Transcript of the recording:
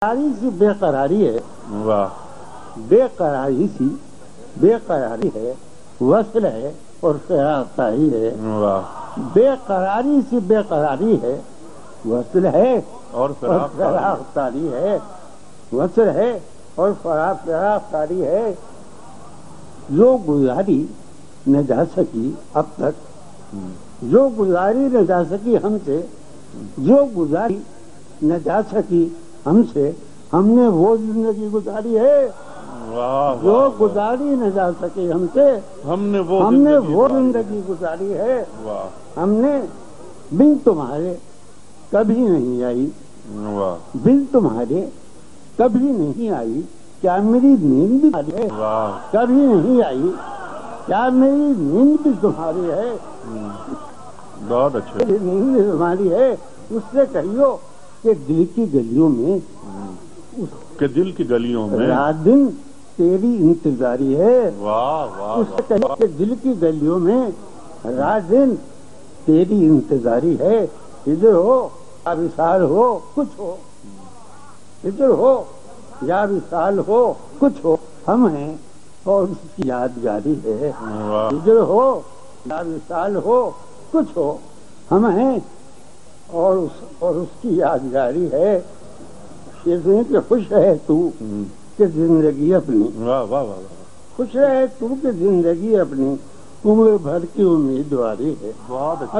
قراری سی بے قراری ہے واہ۔ بے قراری سی بے قراری ہے وصل ہے اور فراختاری ہے۔ واہ۔ بے قراری سی بے قراری ہے وصل ہے اور فراختاری ہے۔ وصل ہے اور فرا فراختاری ہے۔ جو گزاری نہ جا سکی اب تک جو گزاری نہ جا سکی ہم سے جو گزاری نہ جا سکی ہم سے ہم نے وہ زندگی گزاری ہے جو گزاری نہ جا سکی ہم سے۔ ہم نے وہ ہم نے زندگی وہ گزاری۔ زندگی گزاری ہے۔ ہم نے بن تمہارے کبھی نہیں آئی۔ بن تمہارے کبھی نہیں آئی۔ کیا میری نیند بھی تمہاری ہے؟ کبھی نہیں آئی۔ کیا میری نیند بھی تمہاری ہے؟ بہت میری نیند بھی تمہاری ہے؟ اس سے کہیو کہ دل کی گلیوں میں کہ دل کی گلیوں میں؟ رات دن تیری انتظاری ہے۔ واہ واہ اس کہیو کہ دل کی گلیوں میں رات دن تیری انتظاری ہے۔ ادھر ہو یا وشال ہو کچھ ہو۔ ادھر ہو یا وشال ہو کچھ ہو۔ ہم ہیں اور اس کی یادگاری ہے۔ واہ۔ ادھر ہو یا وشال ہو کچھ ہو۔ ہم ہیں اور اس اور اس کی یادگاری ہے کہ خوش ہے تو کہ زندگی اپنی۔ خوش رہے تو کہ زندگی اپنی۔ عمر بھر کی امیدواری ہے۔ بہت اچھے